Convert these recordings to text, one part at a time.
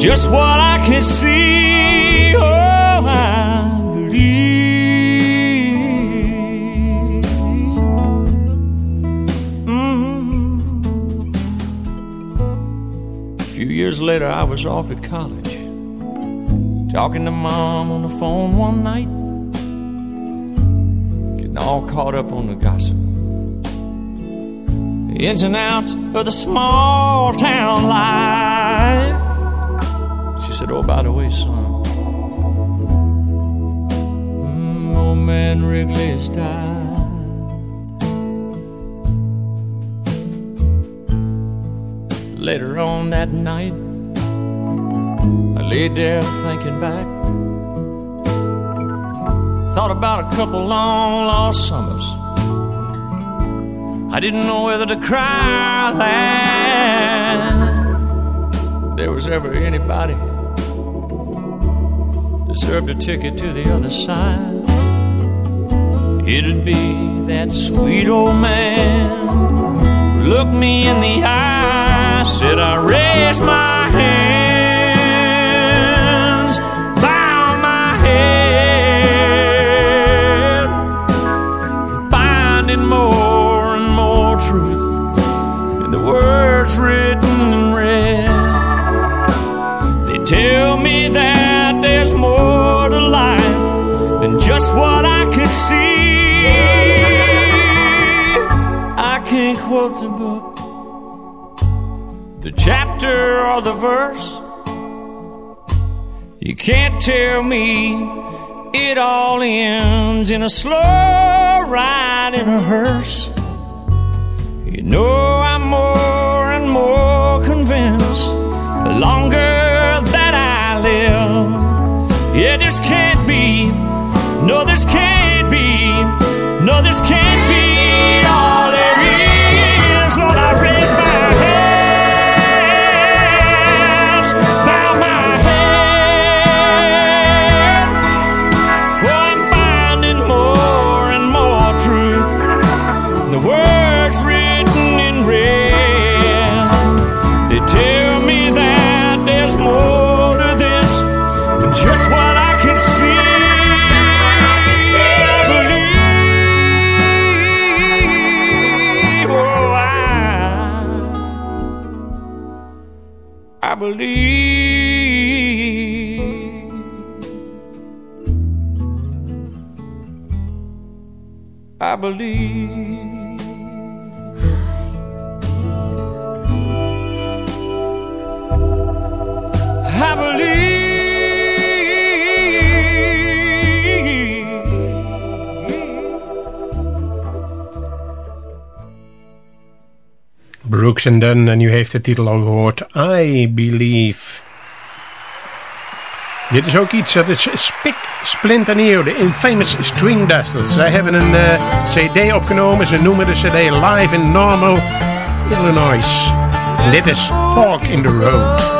just what I can see. Oh, I believe. Mm. A few years later, I was off at college, talking to mom on the phone one night, getting all caught up on the gossip the ins and outs of the small town life. Said, Oh, by the way, son, mm, old man Wrigley's died. Later on that night, I laid there thinking back. Thought about a couple long lost summers. I didn't know whether to cry or laugh. There was ever anybody deserved a ticket to the other side. It'd be that sweet old man who looked me in the eye, said I raised my hands, bow my head, finding more and more truth in the words written in red. They tell me that there's more to life than just what I can see. I can't quote the book, the chapter or the verse. You can't tell me it all ends in a slow ride in a hearse. You know I'm more and more convinced the longer this can't be. No, this can't be. No, this can't be all believe. I believe. Brooks and Dunn, en u heeft de titel al gehoord, I Believe. Dit is ook iets dat is spik splinternieuw, de Infamous String Dusters. Zij hebben een eh, cd opgenomen, ze noemen de cd Live in Normal, Illinois. En dit is Fork in the Road.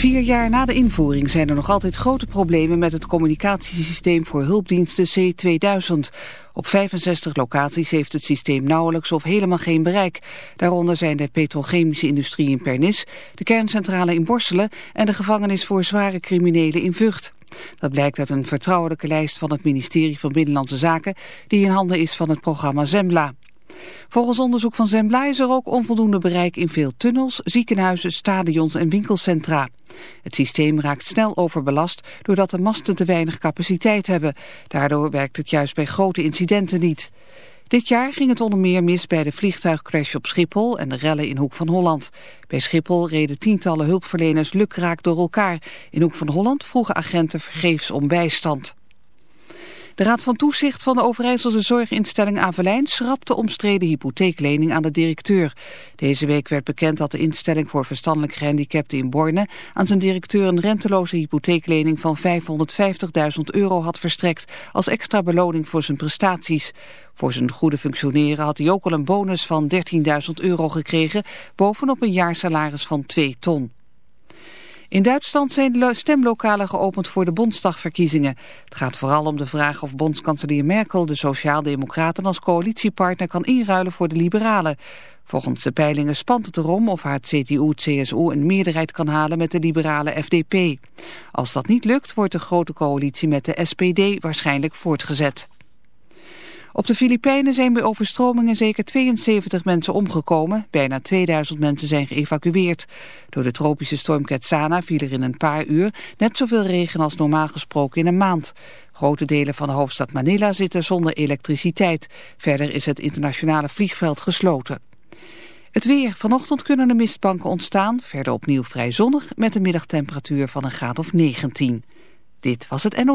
Vier jaar na de invoering zijn er nog altijd grote problemen met het communicatiesysteem voor hulpdiensten C2000. Op 65 locaties heeft het systeem nauwelijks of helemaal geen bereik. Daaronder zijn de petrochemische industrie in Pernis, de kerncentrale in Borselen en de gevangenis voor zware criminelen in Vught. Dat blijkt uit een vertrouwelijke lijst van het ministerie van Binnenlandse Zaken die in handen is van het programma Zembla. Volgens onderzoek van Zembla is er ook onvoldoende bereik in veel tunnels, ziekenhuizen, stadions en winkelcentra. Het systeem raakt snel overbelast doordat de masten te weinig capaciteit hebben. Daardoor werkt het juist bij grote incidenten niet. Dit jaar ging het onder meer mis bij de vliegtuigcrash op Schiphol en de rellen in Hoek van Holland. Bij Schiphol reden tientallen hulpverleners lukraak door elkaar. In Hoek van Holland vroegen agenten vergeefs om bijstand. De Raad van Toezicht van de Overijsselse zorginstelling Avelijn schrapt de omstreden hypotheeklening aan de directeur. Deze week werd bekend dat de instelling voor verstandelijk gehandicapten in Borne aan zijn directeur een renteloze hypotheeklening van 550.000 euro had verstrekt als extra beloning voor zijn prestaties. Voor zijn goede functioneren had hij ook al een bonus van 13.000 euro gekregen, bovenop een jaarsalaris van 2 ton. In Duitsland zijn stemlokalen geopend voor de Bondsdagverkiezingen. Het gaat vooral om de vraag of bondskanselier Merkel de Sociaaldemocraten als coalitiepartner kan inruilen voor de Liberalen. Volgens de peilingen spant het erom of haar CDU-CSU een meerderheid kan halen met de liberale FDP. Als dat niet lukt wordt de grote coalitie met de SPD waarschijnlijk voortgezet. Op de Filipijnen zijn bij overstromingen zeker 72 mensen omgekomen. Bijna 2000 mensen zijn geëvacueerd. Door de tropische storm Quetzana viel er in een paar uur net zoveel regen als normaal gesproken in een maand. Grote delen van de hoofdstad Manila zitten zonder elektriciteit. Verder is het internationale vliegveld gesloten. Het weer. Vanochtend kunnen er mistbanken ontstaan. Verder opnieuw vrij zonnig met een middagtemperatuur van een graad of 19. Dit was het NO.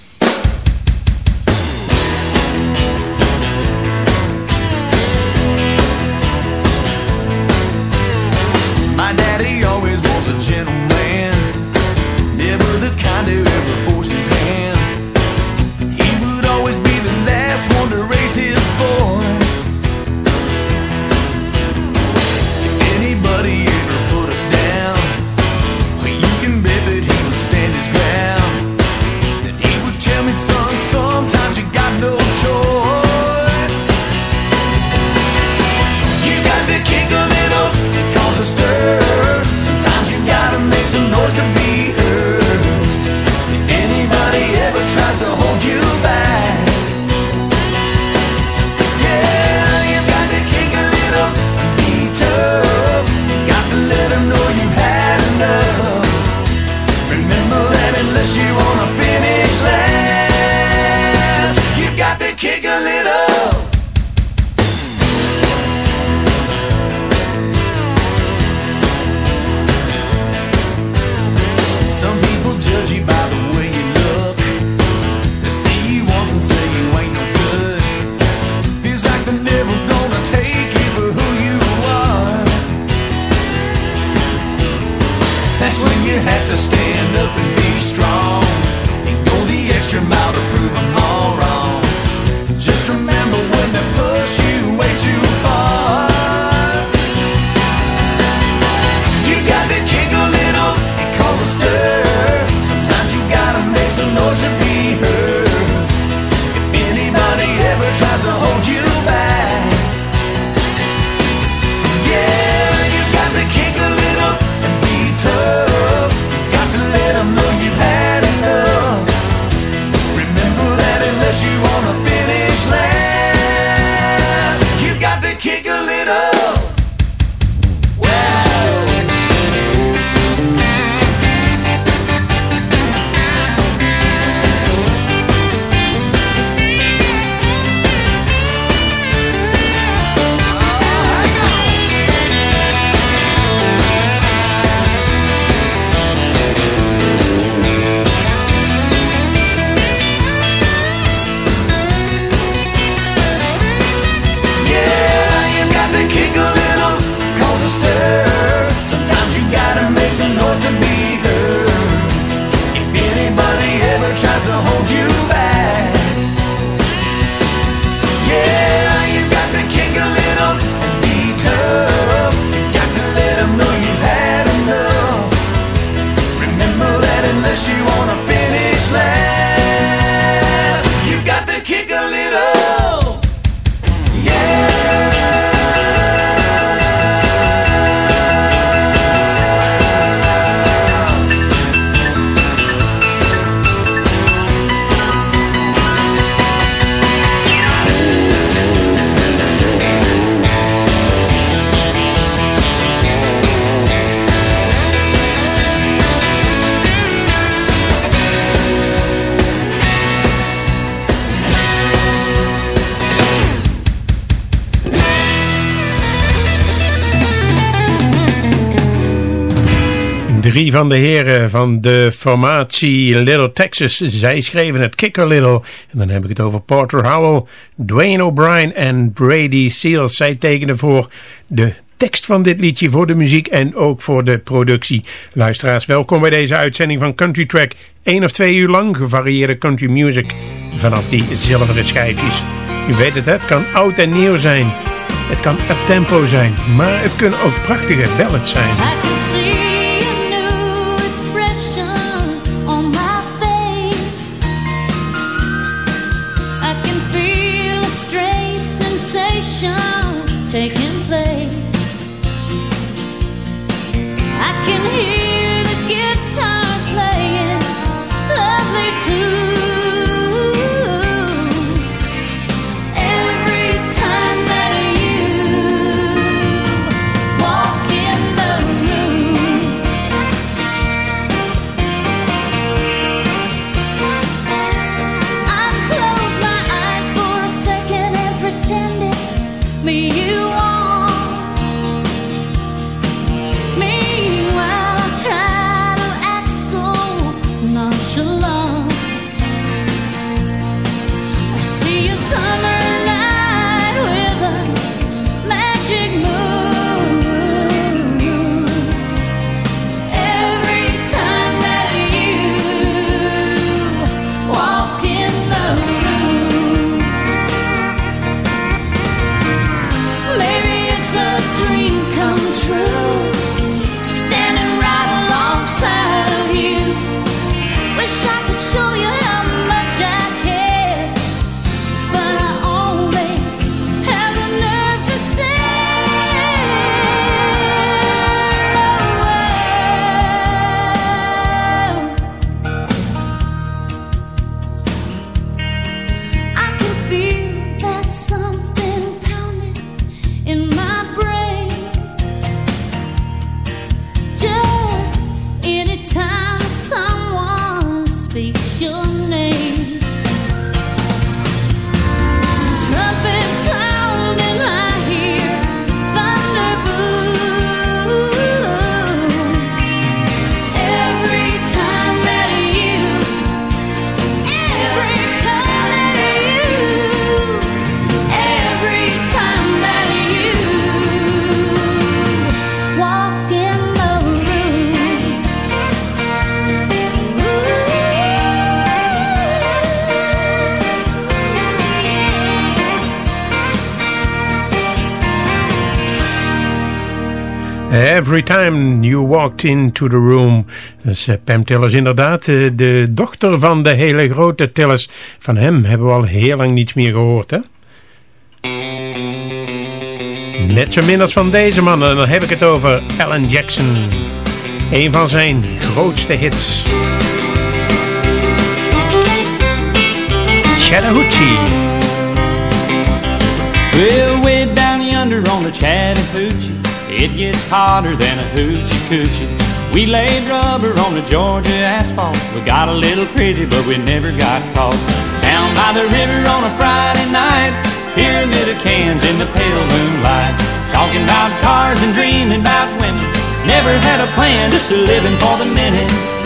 Drie van de heren van de formatie Little Texas, zij schreven het Kicker Little. En dan heb ik het over Porter Howell, Dwayne O'Brien en Brady Seals. Zij tekenen voor de tekst van dit liedje, voor de muziek en ook voor de productie. Luisteraars, welkom bij deze uitzending van Country Track. Eén of twee uur lang gevarieerde country music vanaf die zilveren schijfjes. U weet het, het kan oud en nieuw zijn. Het kan up tempo zijn, maar het kunnen ook prachtige ballads zijn. me you Every Time You Walked Into The Room. Dus Pam Tillers inderdaad, uh, de dochter van de hele grote Tillers. Van hem hebben we al heel lang niets meer gehoord, hè? Net zo min als van deze man, en dan heb ik het over Alan Jackson. Een van zijn grootste hits. Chattahoochee. Well, way down yonder on the Chattahoochee It gets hotter than a hoochie coochie. We laid rubber on the Georgia asphalt. We got a little crazy, but we never got caught. Down by the river on a Friday night, pyramid of cans in the pale moonlight. Talking about cars and dreaming about women. Never had a plan, just a living for the minute.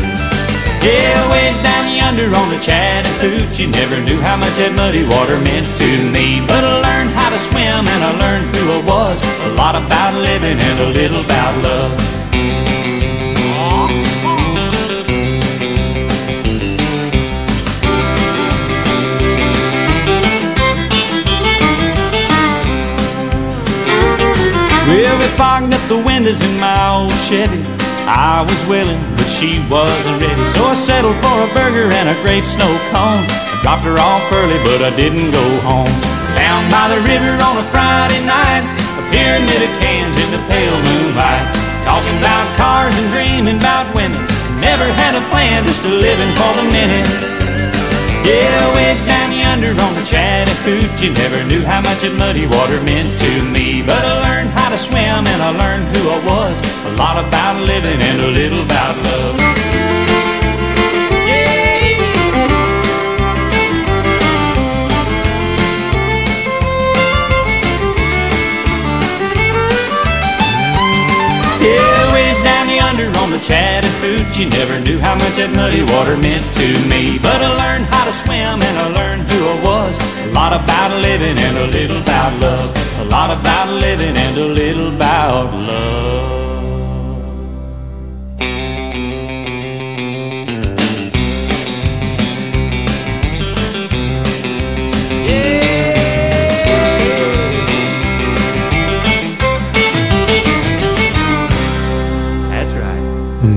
Yeah, way down yonder on the Chattahoochee. Never knew how much that muddy water meant to me. But I learned how to swim and I learned who I was. A lot about living and a little about love. Well, we fogged up the windows in my old Chevy I was willing, but she wasn't ready. So I settled for a burger and a grape snow cone. I dropped her off early, but I didn't go home. Down by the river on a Friday night, a pyramid of cans in the pale moonlight. Talking about cars and dreaming about women. Never had a plan, just a living for the minute. Yeah, way down yonder on the Chattahoochee. Never knew how much that muddy water meant to me. But I learned how to swim and I learned who I was. A lot about living and a little about love The Chattahoochee never knew how much that muddy water meant to me. But I learned how to swim and I learned who I was. A lot about living and a little about love. A lot about living and a little about love.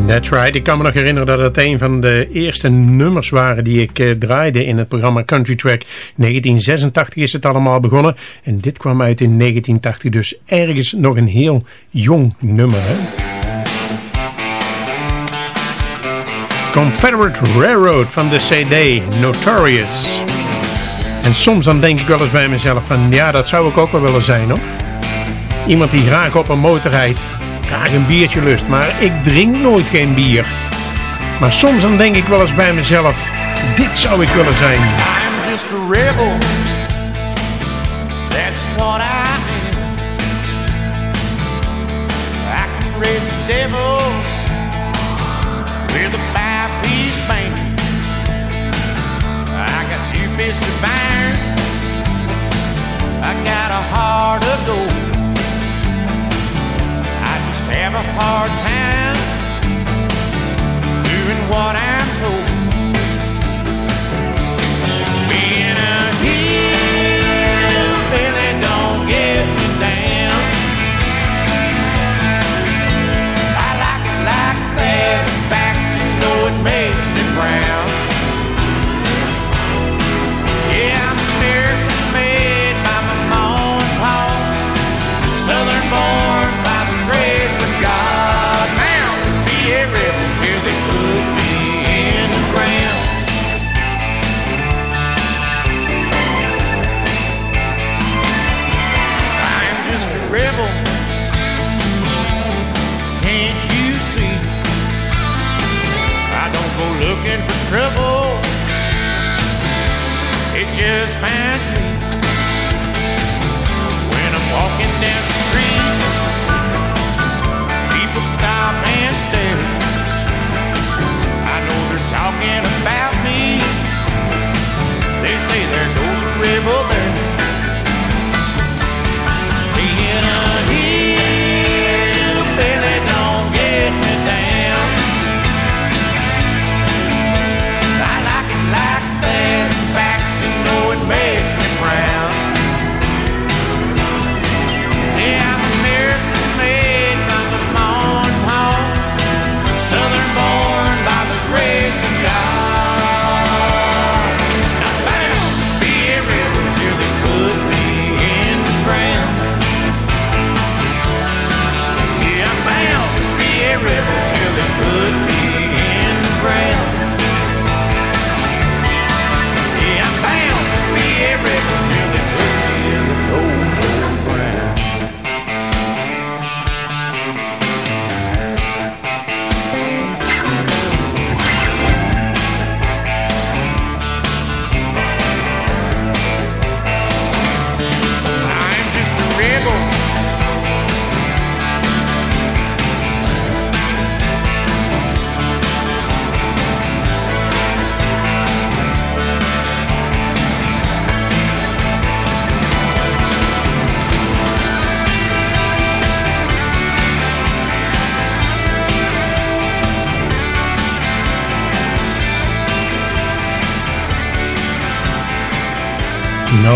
That's right. Ik kan me nog herinneren dat het een van de eerste nummers waren die ik uh, draaide in het programma Country Track. 1986 is het allemaal begonnen en dit kwam uit in 1980, dus ergens nog een heel jong nummer. Confederate Railroad van de CD Notorious. En soms dan denk ik wel eens bij mezelf van ja, dat zou ik ook wel willen zijn, hoor. Iemand die graag op een motor rijdt graag een biertje lust, maar ik drink nooit geen bier. Maar soms dan denk ik wel eens bij mezelf, dit zou ik willen zijn. I'm just a rebel, that's what I am. I can raise the devil with a five-piece band. I got two fists iron, I got a heart of gold. Have a hard time doing what I'm told.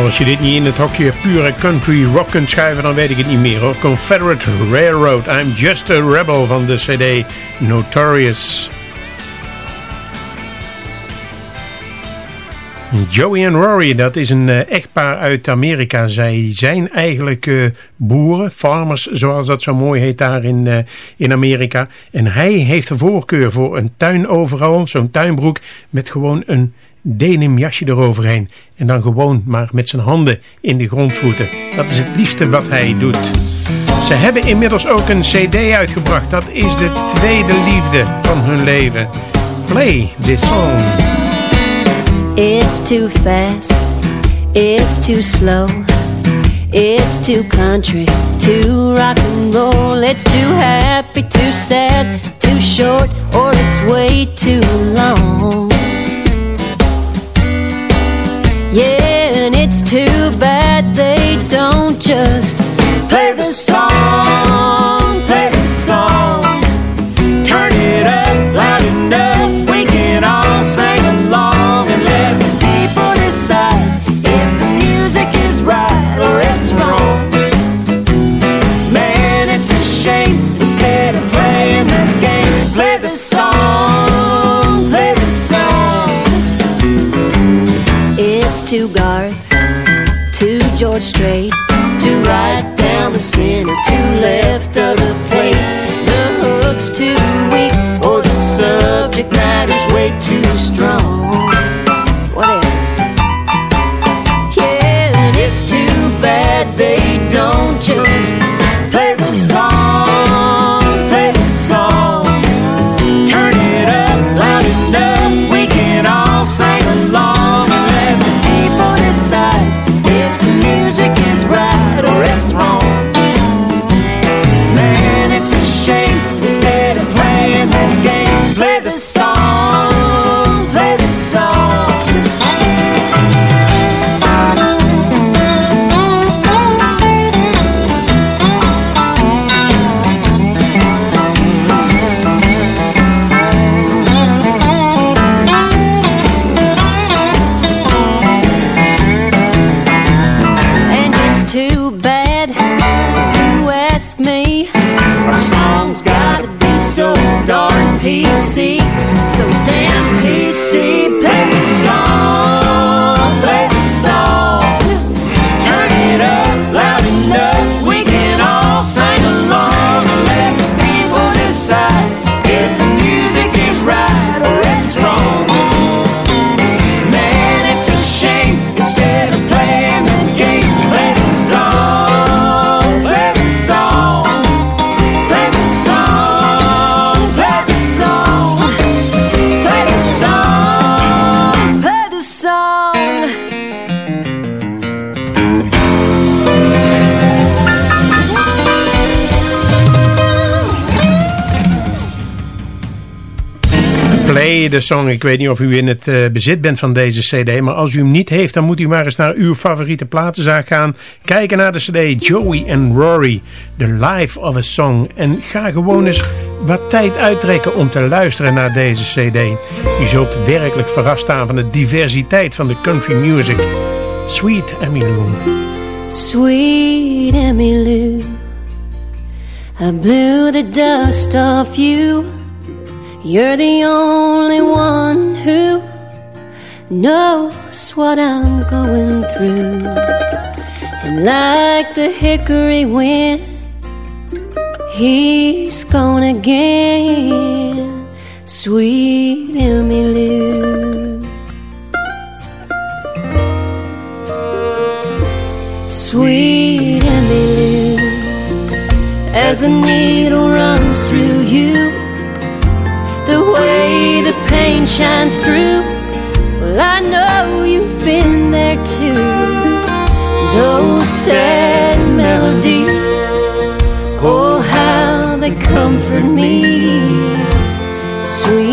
Nou, als je dit niet in het hokje pure country rock kunt schuiven, dan weet ik het niet meer hoor. Confederate Railroad, I'm Just a Rebel van de CD Notorious. Joey en Rory, dat is een eh, echtpaar uit Amerika. Zij zijn eigenlijk eh, boeren, farmers, zoals dat zo mooi heet daar in, eh, in Amerika. En hij heeft de voorkeur voor een tuin overal, zo'n tuinbroek met gewoon een denim jasje eroverheen. En dan gewoon maar met zijn handen in de grond voeten. Dat is het liefste wat hij doet. Ze hebben inmiddels ook een cd uitgebracht. Dat is de tweede liefde van hun leven. Play this song. It's too fast, it's too slow, it's too country, too rock and roll, it's too happy, too sad, too short or it's way too long. Yeah, and it's too bad they don't just play the to Garth, to George Strait, to right down the center, to left of the plate. The hook's too weak, or the subject matter's way too strong. Whatever. Yeah, and it's too bad they don't just Song. Ik weet niet of u in het eh, bezit bent van deze cd, maar als u hem niet heeft, dan moet u maar eens naar uw favoriete platenzaak gaan. Kijken naar de cd Joey and Rory, The Life of a Song. En ga gewoon eens wat tijd uittrekken om te luisteren naar deze cd. U zult werkelijk verrast staan van de diversiteit van de country music. Sweet Emmylou. Sweet Emmylou, I blew the dust off you. You're the only one who knows what I'm going through. And like the hickory wind, he's gone again. Sweet Emmylou. Sweet Emmylou, as the needle runs through you, the way the pain shines through. Well, I know you've been there too. Those sad melodies, oh, how they comfort me. Sweet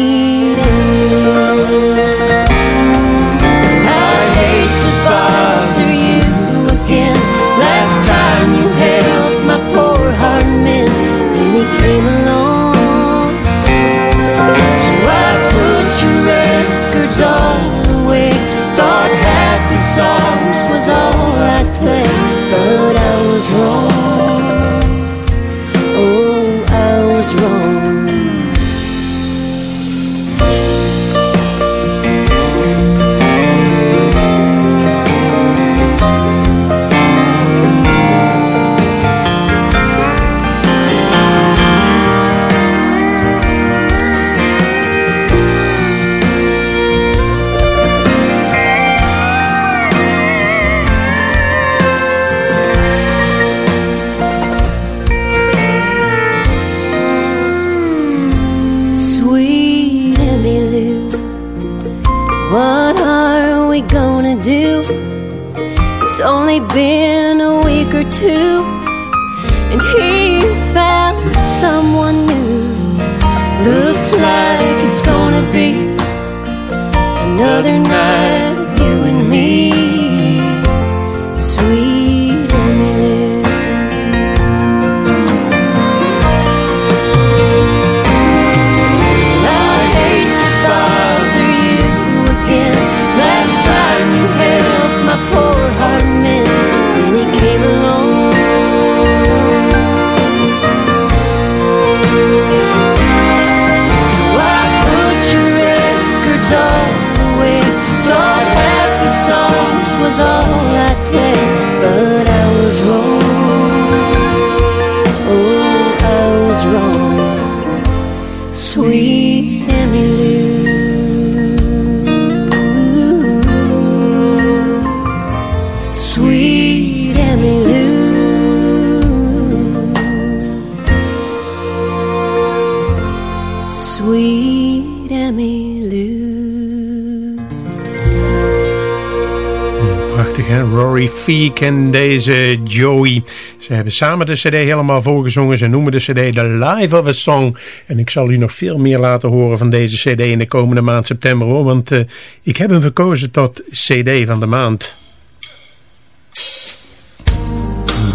deze Joey. Ze hebben samen de cd helemaal volgezongen. Ze noemen de cd The Live of a Song. En ik zal u nog veel meer laten horen van deze cd in de komende maand september hoor. Want uh, ik heb hem verkozen tot cd van de maand.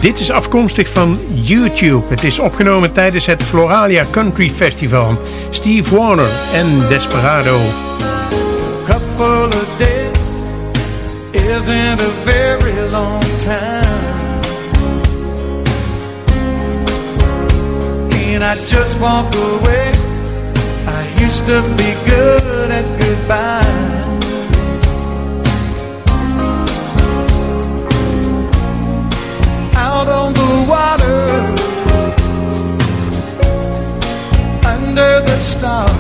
Dit is afkomstig van YouTube. Het is opgenomen tijdens het Floralia Country Festival. Steve Warner en Desperado. Couple of a very long time. And I just walk away. I used to be good at goodbye. Out on the water, under the stars,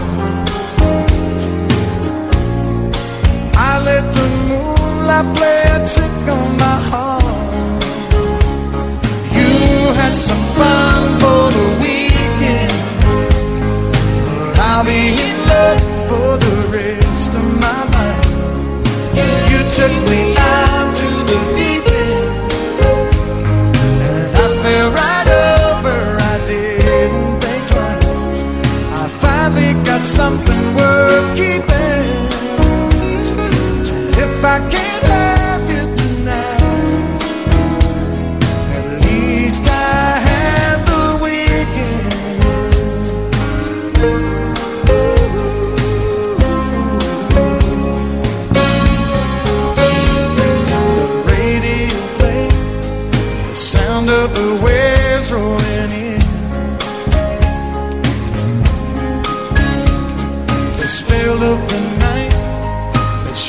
I let the moonlight play a trick on my heart. Had some fun for the weekend, but I'll be in love for the rest of my life. You took me out to the deep end, and I fell right over. I didn't think twice. I finally got something worth keeping. If I can't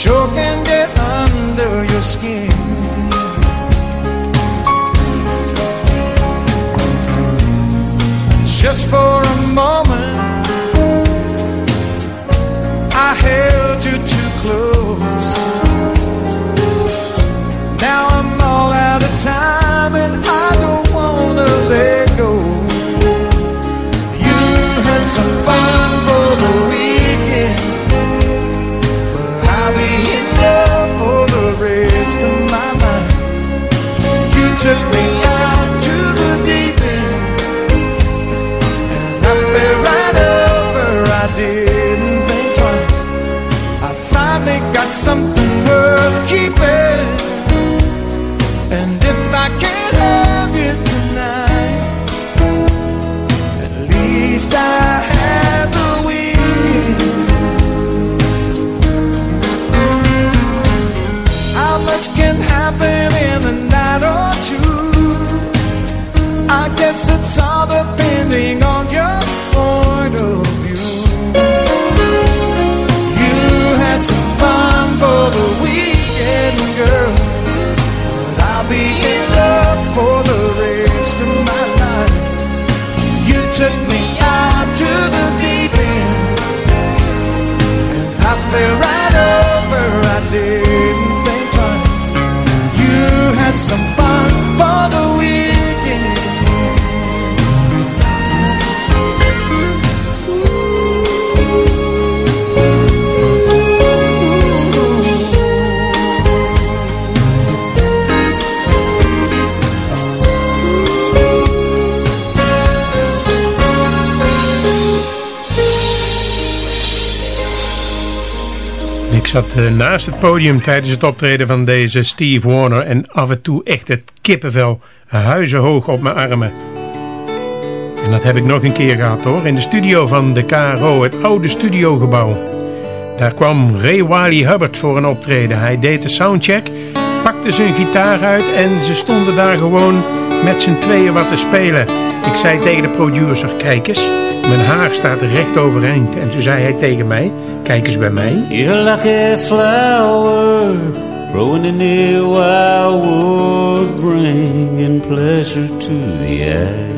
sure can get under your skin. Just for a moment, I held you too close. Zat eh, naast het podium tijdens het optreden van deze Steve Warner en af en toe echt het kippenvel huizenhoog op mijn armen. En dat heb ik nog een keer gehad hoor, in de studio van de KRO, het oude studiogebouw. Daar kwam Ray Wiley Hubbard voor een optreden. Hij deed de soundcheck, pakte zijn gitaar uit en ze stonden daar gewoon met z'n tweeën wat te spelen. Ik zei tegen de producer, kijk eens, mijn haar staat recht overeind. En toen zei hij tegen mij, kijk eens bij mij. You're like a flower growing in the wildwood, bringing pleasure to the eye.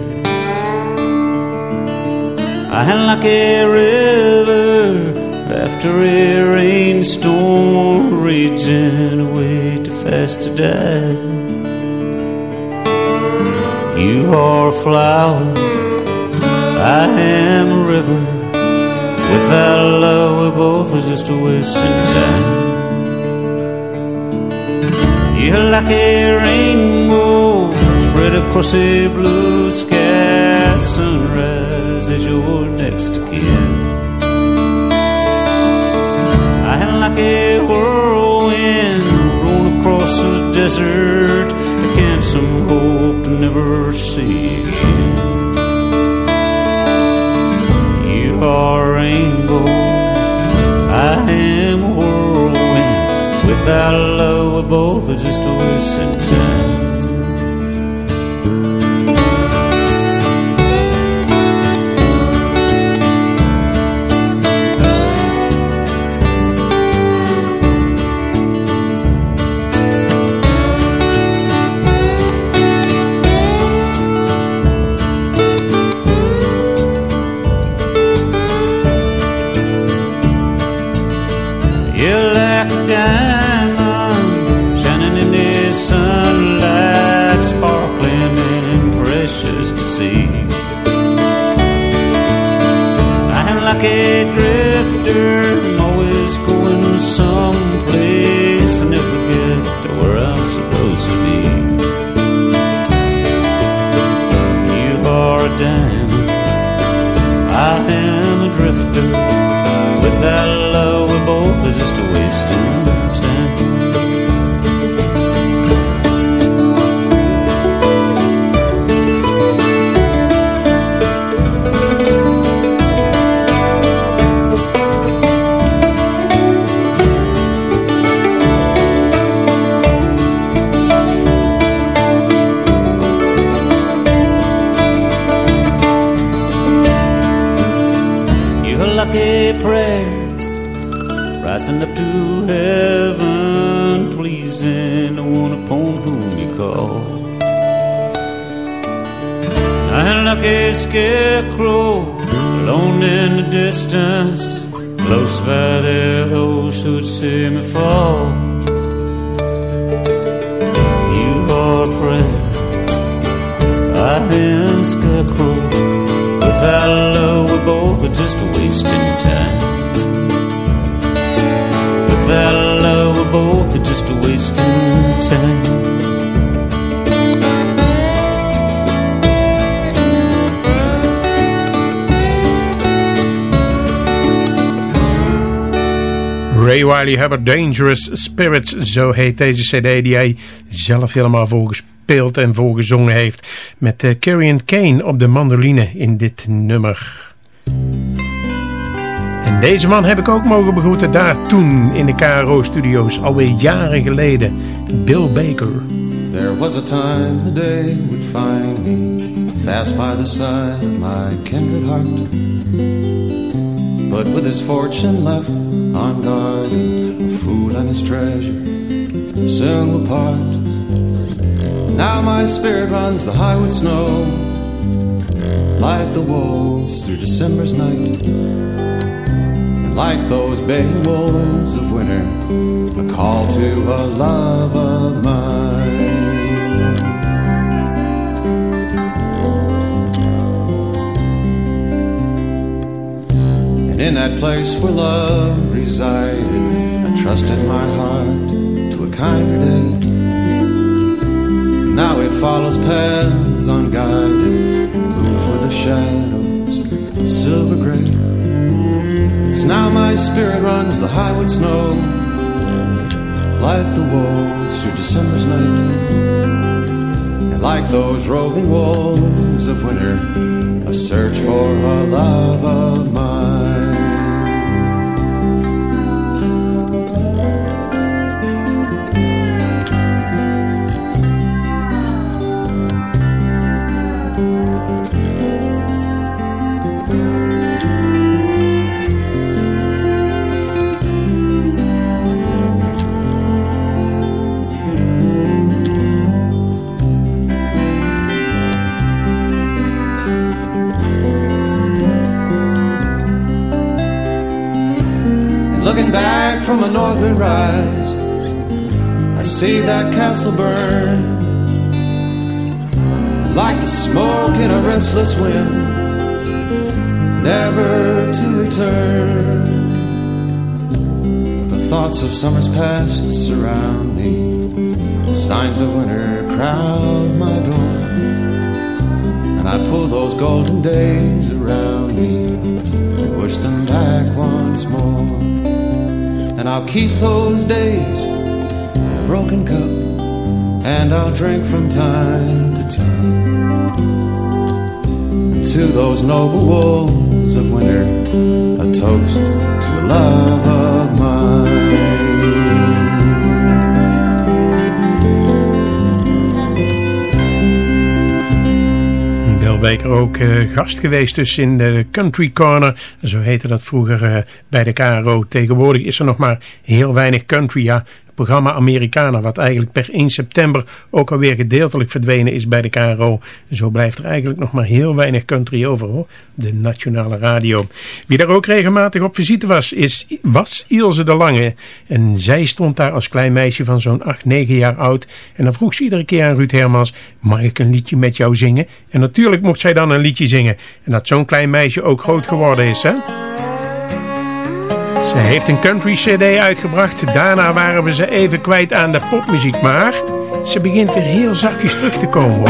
I'm like a river after a rainstorm, raging away too fast to die. You are a flower, I am a river. Without love, we both are just a wasting time. You're like a rainbow spread across a blue sky. Sunrise is you're next kin. I am like a whirlwind rolling across the desert. Can't some hope to never see again. You are a rainbow, I am a whirlwind. Without love, we're both just a wasting time. Ray Wiley Hubbard Dangerous Spirits, zo heet deze cd die hij zelf helemaal voorgespeeld en voorgezongen heeft. Met uh, Carrie Kane op de mandoline in dit nummer. En deze man heb ik ook mogen begroeten daar toen in de KRO-studio's, alweer jaren geleden. Bill Baker. There was a time the day would find me fast by the side of my kindred heart. But with his fortune left unguarded, a fool and his treasure soon will part. Now my spirit runs the highwood snow, like the wolves through December's night. And like those baying wolves of winter, a call to a love of mine. And in that place where love resided, I trusted my heart to a kinder date. Now it follows paths unguided, moves with the shadows silver gray. Cause now my spirit runs the highwood snow like the wolves through December's night. And like those roving wolves of winter, a search for a love of mine. Rise, I see that castle burn. Like the smoke in a restless wind, never to return. The thoughts of summers past surround me, signs of winter crowd my door. And I pull those golden days around me and wish them back once more. And I'll keep those days in a broken cup, and I'll drink from time to time. To those noble wolves of winter, a toast to a love Del Beker ook uh, gast geweest dus in de Country Corner. Zo heette dat vroeger uh, bij de KRO. Tegenwoordig is er nog maar heel weinig country. Ja, programma Americana, wat eigenlijk per 1 september ook alweer gedeeltelijk verdwenen is bij de KRO. Zo blijft er eigenlijk nog maar heel weinig country over hoor, de nationale radio. Wie daar ook regelmatig op visite was, is, was Ilse de Lange. En zij stond daar als klein meisje van zo'n 8, 9 jaar oud. En dan vroeg ze iedere keer aan Ruud Hermans, mag ik een liedje met jou zingen? En natuurlijk mocht zij dan een liedje zingen. En dat zo'n klein meisje ook groot geworden is hè. Ze heeft een country cd uitgebracht. Daarna waren we ze even kwijt aan de popmuziek. Maar ze begint weer heel zachtjes terug te komen hoor.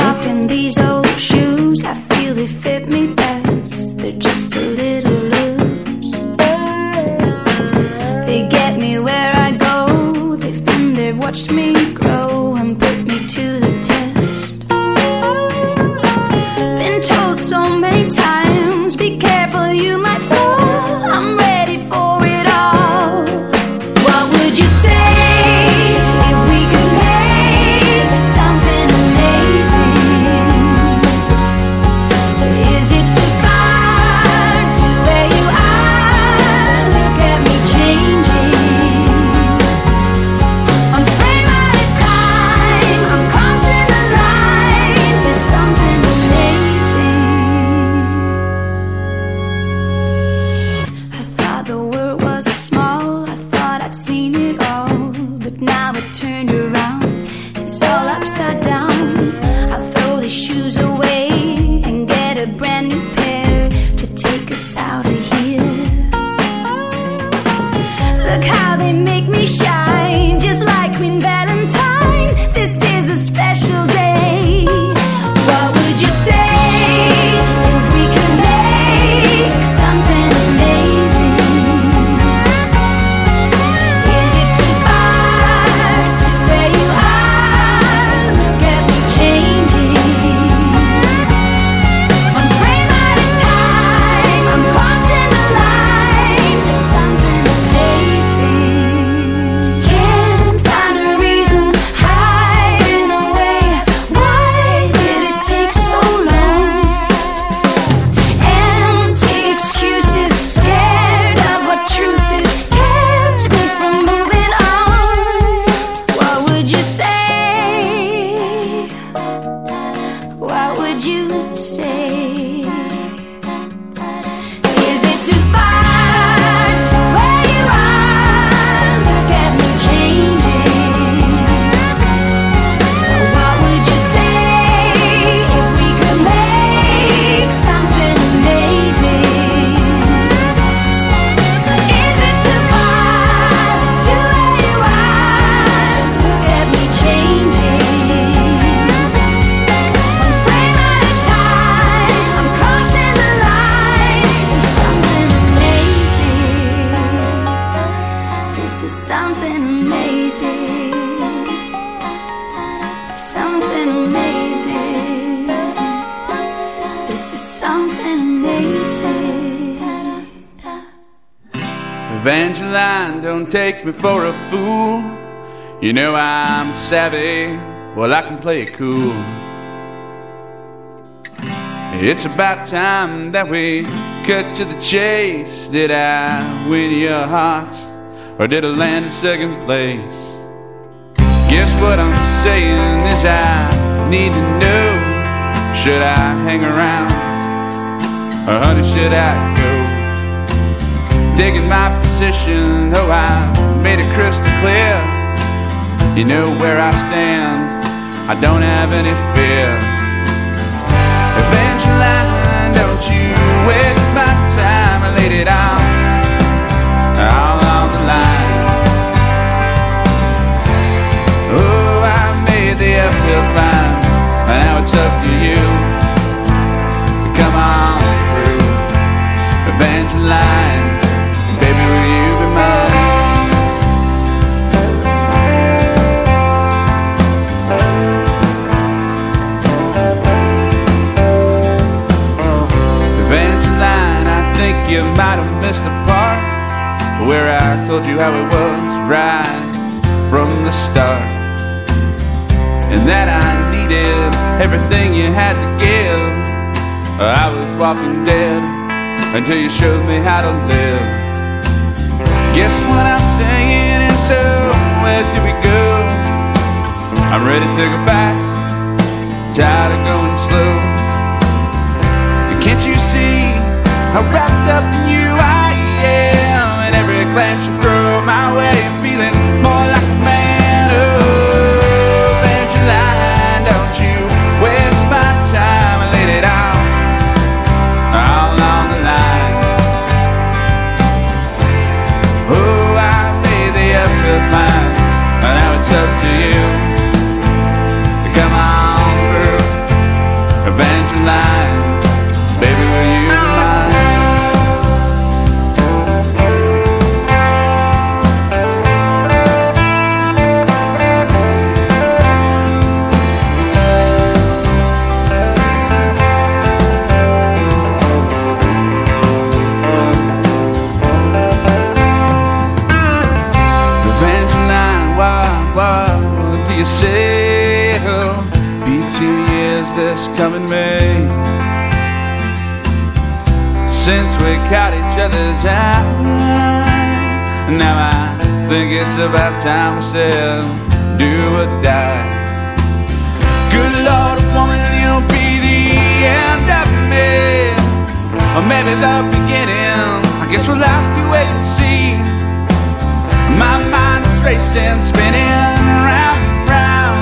Me for a fool. You know I'm savvy, well, I can play it cool. It's about time that we cut to the chase. Did I win your heart, or did I land in second place? Guess what I'm saying is I need to know Should I hang around, or honey, should I go? Digging my position, oh, I made it crystal clear. You know where I stand, I don't have any fear. Evangeline, don't you waste my time. I laid it out all on the line. Oh, I made the uphill climb, now it's up to you you how it was right from the start. And that I needed everything you had to give. I was walking dead until you showed me how to live. Guess what I'm saying is so where do we go? I'm ready to go back, tired of going slow. Can't you see how wrapped up in you Since we caught each other's eye, now I think it's about time we said do or die. Good Lord, woman, you'll be the end of me, or maybe the beginning. I guess we'll have to wait and see. My mind is racing, spinning round and round.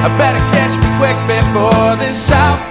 I better catch me quick before this all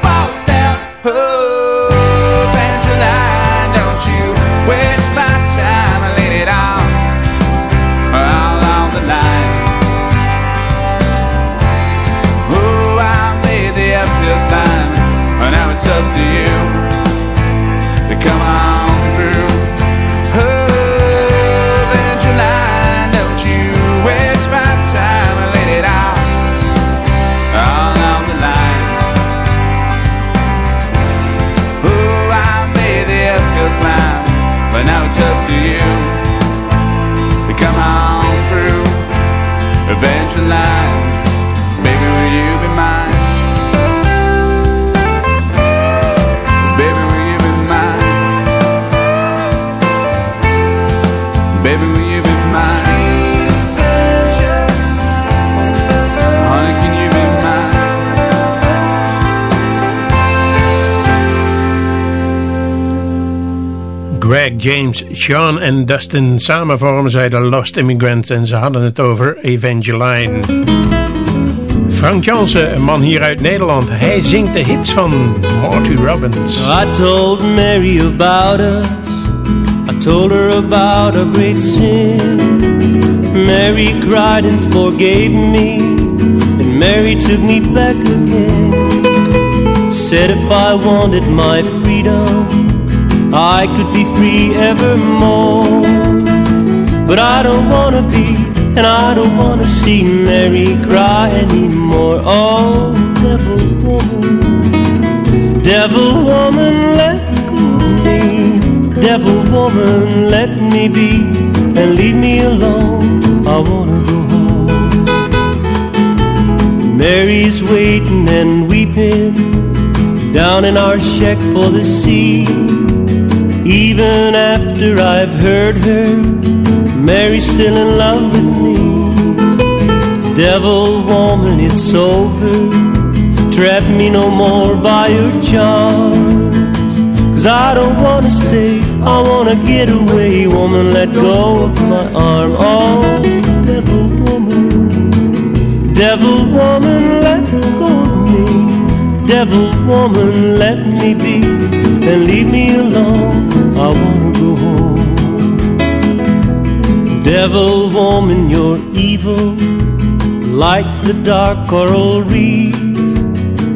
James, Sean en Dustin samen vormen zij de Lost Immigrant en ze hadden het over Evangeline. Frank Jansen, een man hier uit Nederland, hij zingt de hits van Marty Robbins. I told Mary about us. I told her about a great sin. Mary cried and forgave me. And Mary took me back again. Said if I wanted my freedom, I could be free evermore. But I don't wanna be, and I don't wanna see Mary cry anymore. Oh, devil woman, devil woman, let go me. Devil woman, let me be, and leave me alone. I wanna go home. Mary's waiting and weeping down in our shack for the sea. Even after I've heard her, Mary's still in love with me. Devil woman, it's over. Trap me no more by your charms. Cause I don't wanna stay, I wanna get away. Woman, let go of my arm. Oh, devil woman, devil woman, let go of me. Devil woman, let me be and leave me alone. I wanna go home. Devil woman, you're evil, like the dark coral reef,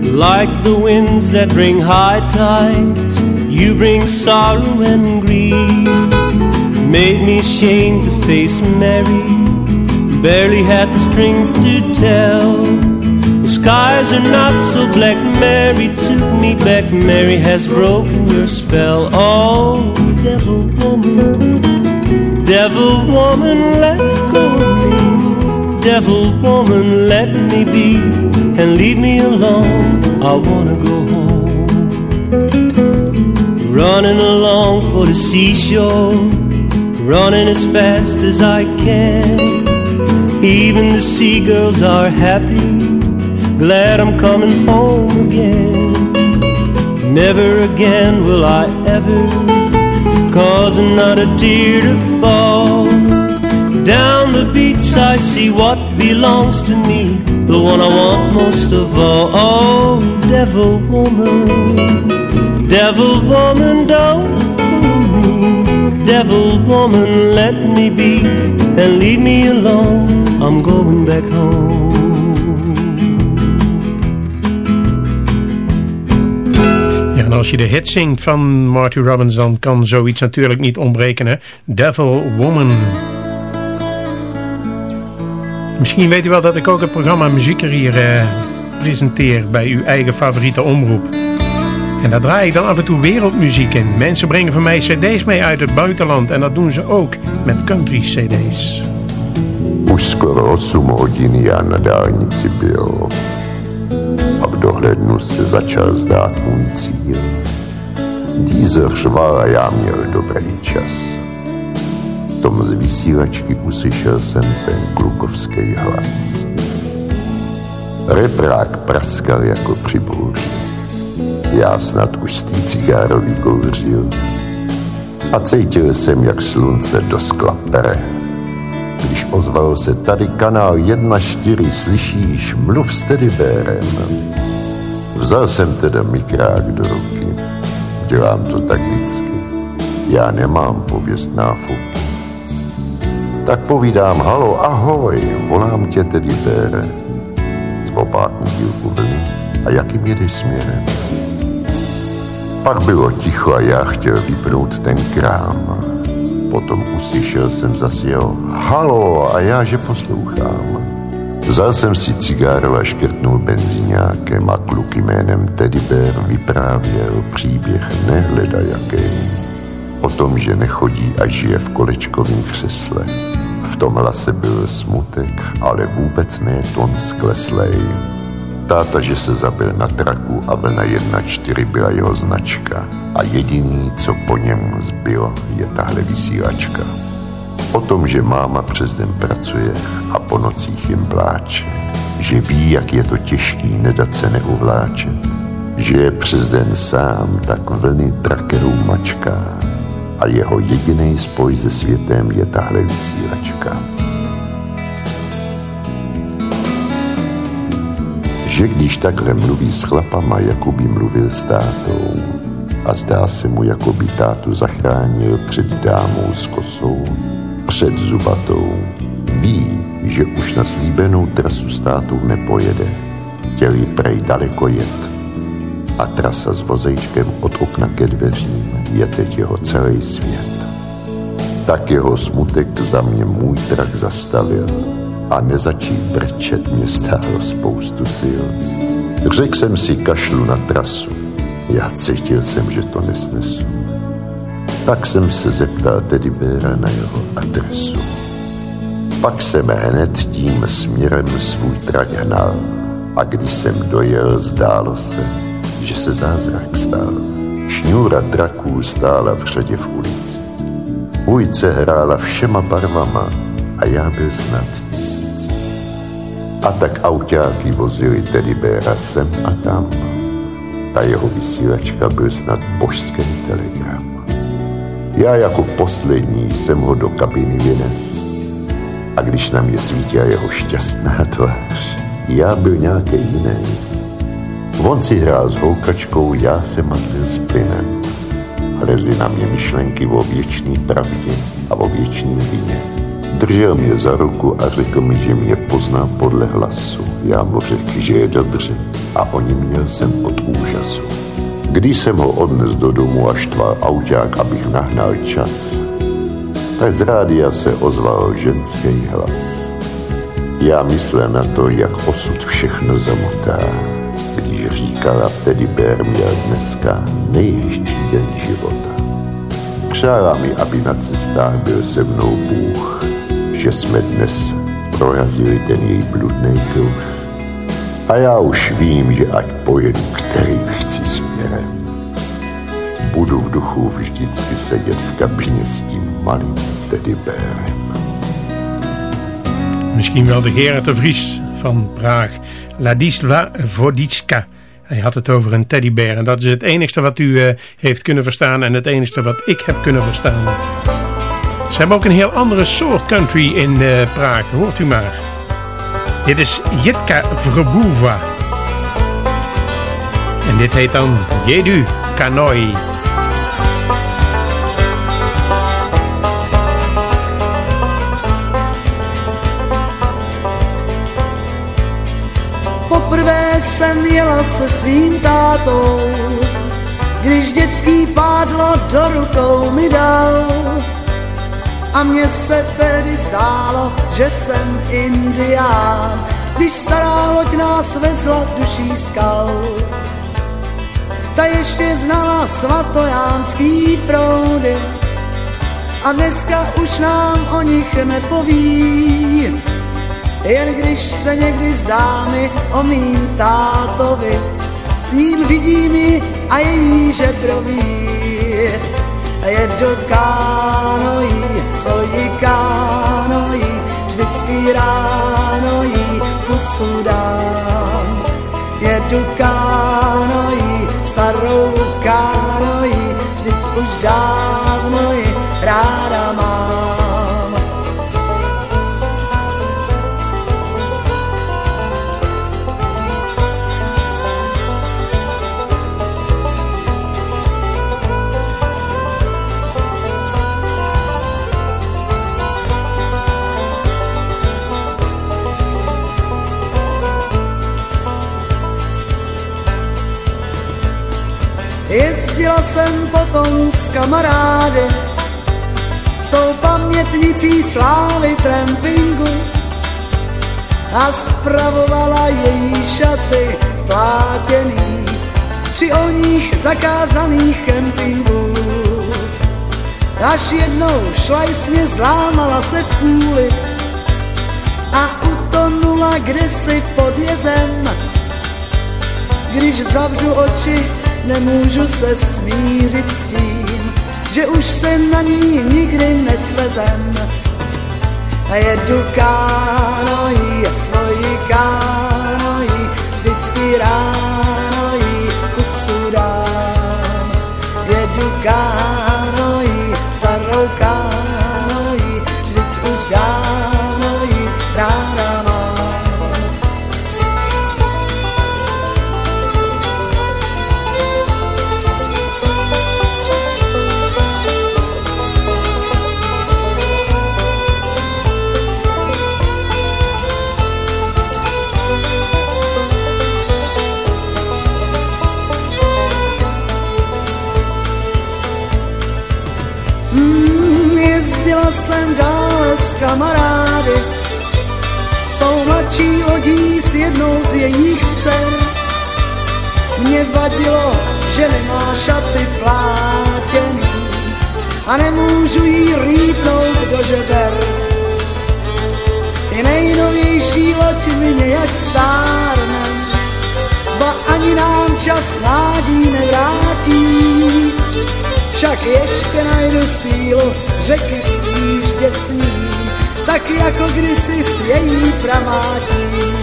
like the winds that bring high tides. You bring sorrow and grief. Made me ashamed to face Mary, barely had the strength to tell. Skies are not so black. Mary took me back. Mary has broken your spell. Oh, devil woman, devil woman, let go of me. Devil woman, let me be and leave me alone. I wanna go home. Running along for the seashore, running as fast as I can. Even the seagulls are happy glad I'm coming home again. Never again will I ever cause another tear to fall. Down the beach I see what belongs to me, the one I want most of all. Oh, devil woman, devil woman, don't me. Devil woman, let me be and leave me alone. I'm going back home. Als je de hit zingt van Marty Robbins, dan kan zoiets natuurlijk niet ontbreken. Hè? Devil Woman. Misschien weet u wel dat ik ook het programma Muzieker hier eh, presenteer bij uw eigen favoriete omroep. En daar draai ik dan af en toe wereldmuziek in. Mensen brengen van mij cd's mee uit het buitenland en dat doen ze ook met country cd's. Už skoro 8 hodin já na dálnici byl a v dohlednu se začal zdát můj cíl. Dízel řval a já měl dobrý čas. V tom z vysílačky uslyšel jsem ten klukovský hlas. Reprák praskal jako při bouři. Já snad už z té cigárový kouřil a cítil jsem, jak slunce do skla pere. Když ozval se tady kanál 1-4, slyšíš, mluv s tedybérem. Vzal jsem teda mikrák do ruky. Dělám to tak vždycky. Já nemám pověst náfuky. Tak povídám, halo, ahoj, volám tě tedybére. Zvopátnu dílku vlny a jakým jedeš směrem? Pak bylo ticho a já chtěl vypnout ten krám. Potom uslyšel jsem zase jeho halo a já, že poslouchám. Vzal jsem si cigáru a škrtnul benzíňákem a kluk jménem Teddy Bear vyprávěl příběh nehleda jaký. O tom, že nechodí a žije v kolečkovém křesle. V tom hlase byl smutek, ale vůbec ne ton skleslej. Táta, že se zabil na traku a vlna 1-4 byla jeho značka a jediný, co po něm zbylo, je tahle vysílačka. O tom, že máma přes den pracuje a po nocích jim pláče, že ví, jak je to těžký nedat se neuvláčet, že je přes den sám, tak vlny trakerů mačká a jeho jediný spoj se světem je tahle vysílačka. že když takhle mluví s chlapama, jako by mluvil s tátou a zdá se mu, jako by tátu zachránil před dámou s kosou, před zubatou, ví, že už na slíbenou trasu s tátou nepojede, chtěl ji prej daleko jet. A trasa s vozejčkem od okna ke dveřím je teď jeho celý svět. tak jeho smutek za mě můj trak zastavil a nezačít brečet mě stálo spoustu sil. Řekl jsem si kašlu na trasu, já cítil jsem, že to nesnesu. Tak jsem se zeptal tedy Béra na jeho adresu. Pak jsem hned tím směrem svůj trať hnal a když jsem dojel, zdálo se, že se zázrak stal. Šňůra draků stála v řadě v ulici. Ulice hrála všema barvama a já byl snad tisíc. A tak autáky vozili tedy Béra sem a tam. Ta jeho vysílačka byl snad božský telegram. Já jako poslední jsem ho do kabiny vynes. A když na mě svítila jeho šťastná tvář, já byl nějaký jiný. On si hrál s houkačkou, já se matlil s plynem. Lezly na mě myšlenky o věčný pravdě a o věčný vině. Držel mě za ruku a řekl mi, že mě pozná podle hlasu. Já mu řekl, že je dobře a o ní měl jsem od úžasu. Když jsem ho odnes do domu a štval auták, abych nahnal čas, tak z rádia se ozval ženský hlas. Já myslel na to, jak osud všechno zamotá, když říkala, tedy Bér měl dneska nejhezčí den života. Přála mi, aby na cestách byl se mnou Bůh, že jsme dnes prorazili ten její bludný kruh. A já už vím, že ať pojedu, kterým chci směrem. Budu v duchu vždycky sedět v kabině s tím malým teddybérem. Misschien wel de Gerard de Vries van Praag. Ladisla Voditska. Hij had het over een teddybeer. En dat is het enigste wat u uh, heeft kunnen verstaan. En het enigste wat ik heb kunnen verstaan. Ze hebben ook een heel andere soort country in uh, Praag. Hoort u maar. Dit is Jitka Vrbuva. En dit heet dan Jedu Kanoi. Poprvé jsem jela se svým tátou, když dětský pádlo do rukou mi dal. A mně se tedy zdálo, že jsem indián, když stará loď nás vezla duší skal. Ta ještě znala svatojánský proudy a dneska už nám o nich nepoví jen když se někdy zdá mi o mým tátovi, s ním vidí mi a její žebroví. Jedu kánojí, svoji kánojí, vždycky ráno jí pusu dám. Jedu kánojí, starou kánojí, vždyť už dávno ji ráda Jezdila jsem potom s kamarády s tou pamětnicí slávy trampingu a spravovala její šaty plátěný při o nich zakázaných kempingů. Až jednou šla mě zlámala se v půli a utonula kdesi pod jezem. Když zavřu oči, nemůžu se smířit s tím, že už se na ní nikdy nesvezem. A jedu kánojí a svoji kánojí, vždycky ráno jí kusu dám. Jedu kánojí, kamarády, s tou mladší lodí s jednou z jejich dcer. Mě vadilo, že nemá šaty plátěný a nemůžu jí rýpnout do žeber. Ty nejnovější loď mi nějak stárne, ba ani nám čas mládí nevrátí. Však ještě najdu sílu řeky sjíždět s ní, tak jako kdysi s její pramátí.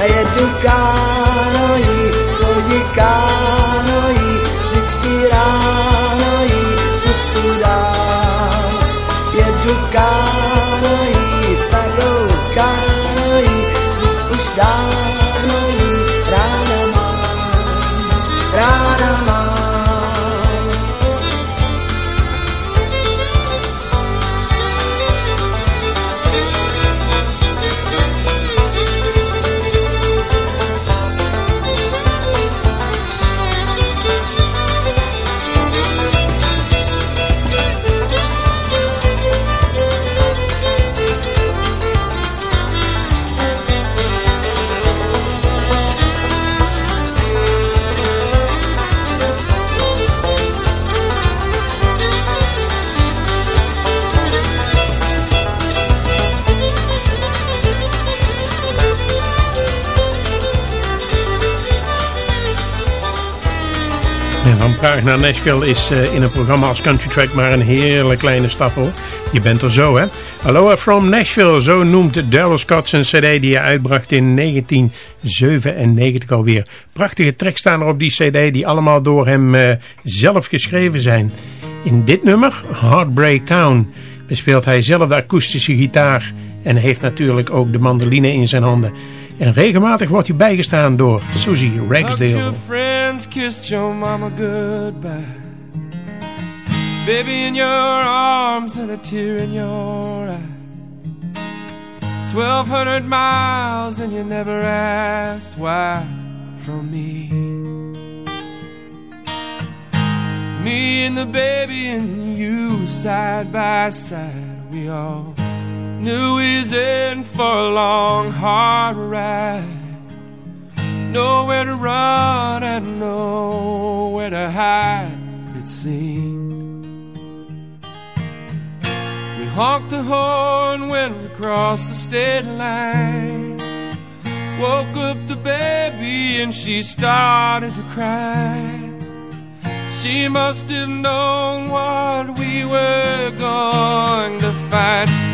A jedu kánojí, jí kánojí, vždycky ráno jí pusu dám. Jedu kánojí, Naar Nashville is eh, in een programma als Country Track maar een heerlijk kleine stap hoor. Je bent er zo hè. Aloha from Nashville, zo noemt Daryl Scott zijn cd die hij uitbracht in 1997 alweer. Prachtige tracks staan er op die cd die allemaal door hem eh, zelf geschreven zijn. In dit nummer, Heartbreak Town, bespeelt hij zelf de akoestische gitaar en heeft natuurlijk ook de mandoline in zijn handen. En regelmatig wordt hij bijgestaan door Susie Ragsdale. Friends kissed your mama goodbye. Baby in your arms and a tear in your eye. Twelve hundred miles and you never asked why from me. Me and the baby and you side by side. We all knew he's in for a long, hard ride. Nowhere to run and nowhere to hide, it seemed. We honked the horn when we crossed the state line. Woke up the baby and she started to cry. She must have known what we were going to find.